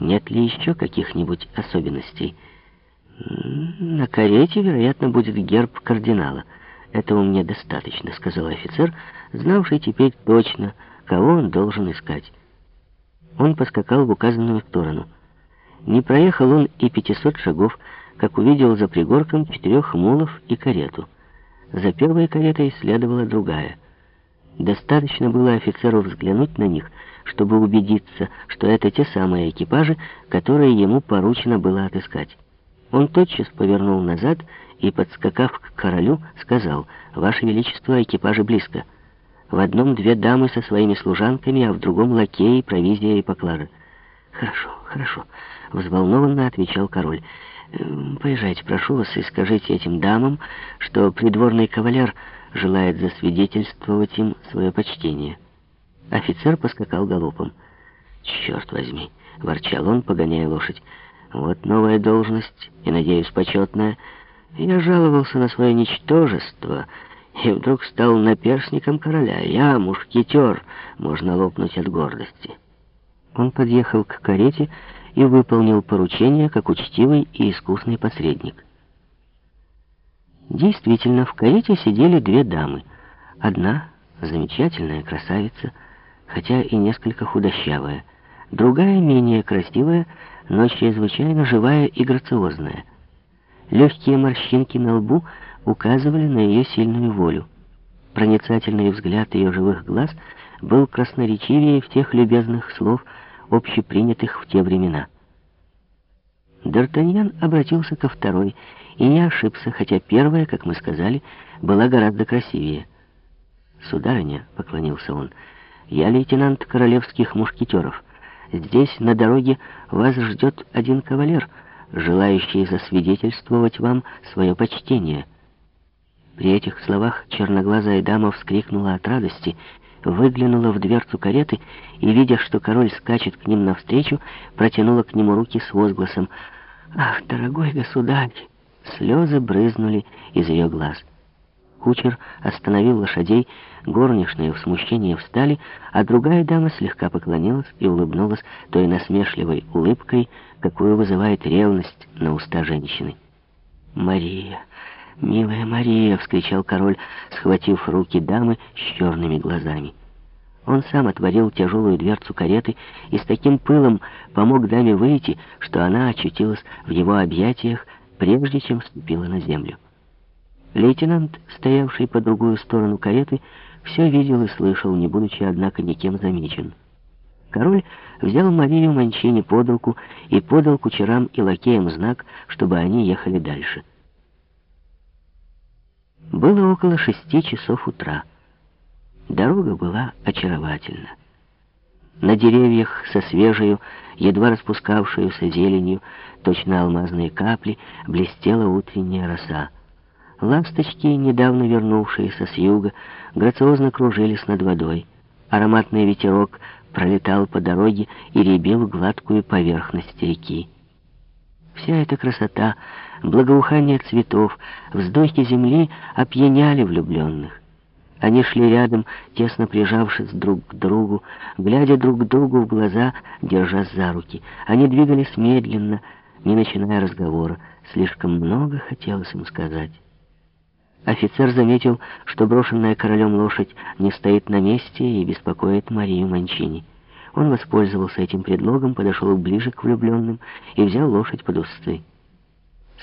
Нет ли еще каких-нибудь особенностей? На карете, вероятно, будет герб кардинала. Этого мне достаточно, сказал офицер, знавший теперь точно, кого он должен искать. Он поскакал в указанную сторону. Не проехал он и пятисот шагов, как увидел за пригорком четырех мулов и карету. За первой каретой следовала другая. Достаточно было офицеру взглянуть на них, чтобы убедиться, что это те самые экипажи, которые ему поручено было отыскать. Он тотчас повернул назад и, подскакав к королю, сказал, «Ваше Величество, экипажи близко. В одном две дамы со своими служанками, а в другом лакеи, провизия и поклажа». «Хорошо, хорошо», — взволнованно отвечал король. «Эм, «Поезжайте, прошу вас, и скажите этим дамам, что придворный кавалер желает засвидетельствовать им свое почтение». Офицер поскакал галопом. «Черт возьми!» — ворчал он, погоняя лошадь. «Вот новая должность, и, надеюсь, почетная. Я жаловался на свое ничтожество, и вдруг стал наперсником короля. Я мушкетер, можно лопнуть от гордости». Он подъехал к карете и выполнил поручение, как учтивый и искусный посредник. Действительно, в карете сидели две дамы. Одна, замечательная красавица, хотя и несколько худощавая. Другая, менее красивая, но чрезвычайно живая и грациозная. Легкие морщинки на лбу указывали на ее сильную волю. Проницательный взгляд ее живых глаз был красноречивее тех любезных слов, общепринятых в те времена. Д'Артаньян обратился ко второй и не ошибся, хотя первая, как мы сказали, была гораздо красивее. «Сударыня», — поклонился он, — я лейтенант королевских мушкетеров. Здесь, на дороге, вас ждет один кавалер, желающий засвидетельствовать вам свое почтение». При этих словах черноглазая дама вскрикнула от радости, выглянула в дверцу кареты и, видя, что король скачет к ним навстречу, протянула к нему руки с возгласом «Ах, дорогой государь!» Слезы брызнули из ее глаз. Кучер остановил лошадей, горничные в смущении встали, а другая дама слегка поклонилась и улыбнулась той насмешливой улыбкой, какую вызывает ревность на уста женщины. «Мария, милая Мария!» — вскричал король, схватив руки дамы с черными глазами. Он сам отворил тяжелую дверцу кареты и с таким пылом помог даме выйти, что она очутилась в его объятиях, прежде чем ступила на землю. Лейтенант, стоявший по другую сторону кареты, все видел и слышал, не будучи, однако, никем замечен. Король взял Марию Манчини под руку и подал кучерам и лакеям знак, чтобы они ехали дальше. Было около шести часов утра. Дорога была очаровательна. На деревьях со свежею, едва распускавшуюся зеленью, точно алмазные капли, блестела утренняя роса. Ласточки, недавно вернувшиеся с юга, грациозно кружились над водой. Ароматный ветерок пролетал по дороге и ребил гладкую поверхность реки. Вся эта красота, благоухание цветов, вздохи земли опьяняли влюбленных. Они шли рядом, тесно прижавшись друг к другу, глядя друг другу в глаза, держась за руки. Они двигались медленно, не начиная разговора. Слишком много хотелось им сказать. Офицер заметил, что брошенная королем лошадь не стоит на месте и беспокоит Марию Манчини. Он воспользовался этим предлогом, подошел ближе к влюбленным и взял лошадь под усы.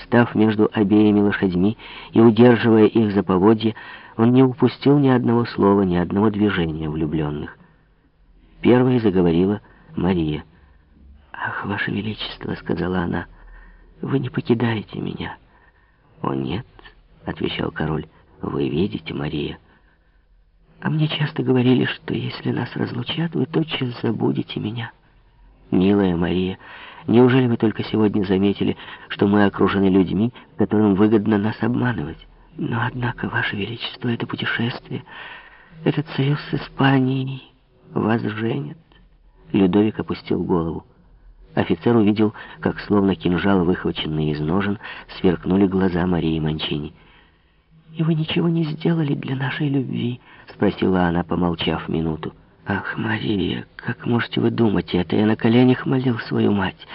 Став между обеими лошадьми и удерживая их за поводья, он не упустил ни одного слова, ни одного движения влюбленных. Первой заговорила Мария. «Ах, Ваше Величество!» — сказала она. «Вы не покидаете меня». «О, нет!» — отвечал король. «Вы видите, Мария?» «А мне часто говорили, что если нас разлучат, вы тотчас забудете меня». «Милая Мария, неужели вы только сегодня заметили, что мы окружены людьми, которым выгодно нас обманывать? Но, однако, Ваше Величество, это путешествие, этот союз с Испанией вас женит». Людовик опустил голову. Офицер увидел, как, словно кинжал, выхваченный из ножен, сверкнули глаза Марии Манчини. «И вы ничего не сделали для нашей любви?» — спросила она, помолчав минуту. Ах, Мария, как можете вы думать это? Я на коленях молил свою мать.